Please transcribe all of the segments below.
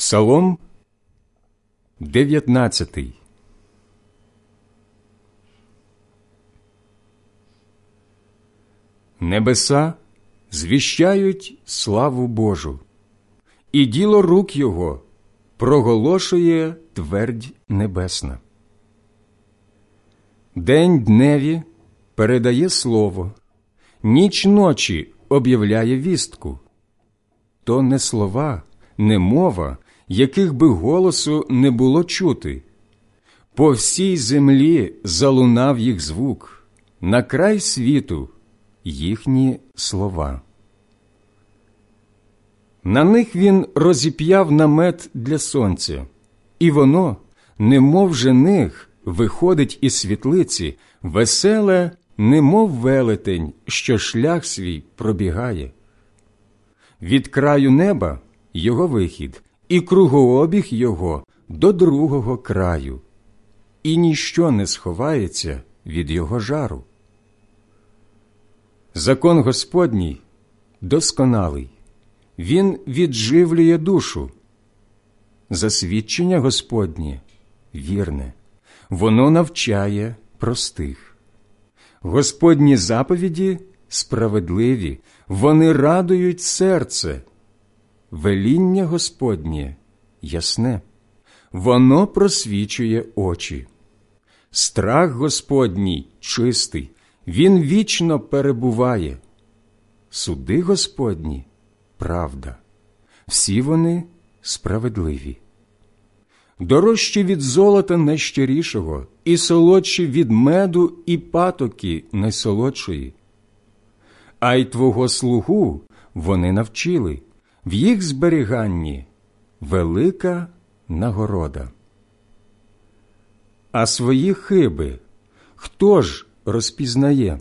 Псалом 19 Небеса звіщають славу Божу, і діло рук Його проголошує твердь небесна. День дневі передає слово, ніч ночі об'являє вістку. То не слова, не мова, яких би голосу не було чути. По всій землі залунав їх звук, на край світу їхні слова. На них він розіп'яв намет для сонця, і воно, немов жених, виходить із світлиці, веселе, немов велетень, що шлях свій пробігає. Від краю неба його вихід, і кругообіг його до другого краю, і ніщо не сховається від його жару. Закон Господній досконалий, він відживлює душу. Засвідчення Господнє вірне, воно навчає простих. Господні заповіді справедливі, вони радують серце. Веління Господнє ясне, воно просвічує очі. Страх Господній чистий, він вічно перебуває. Суди Господні правда, всі вони справедливі. Дорожчі від золота найщирішого, і солодші від меду і патоки найсолодшої. А й твого слугу вони навчили, в їх зберіганні велика нагорода. А свої хиби хто ж розпізнає?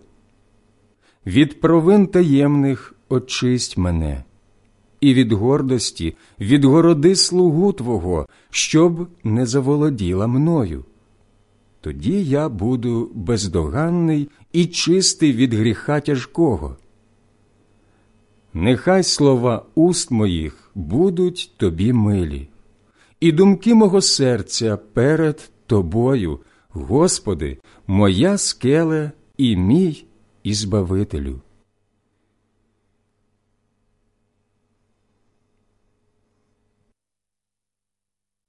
Від провин таємних очисть мене, і від гордості відгороди слугу Твого, щоб не заволоділа мною. Тоді я буду бездоганний і чистий від гріха тяжкого. Нехай слова уст моїх будуть тобі милі, і думки мого серця перед тобою, Господи, моя скеле і мій Ізбавителю.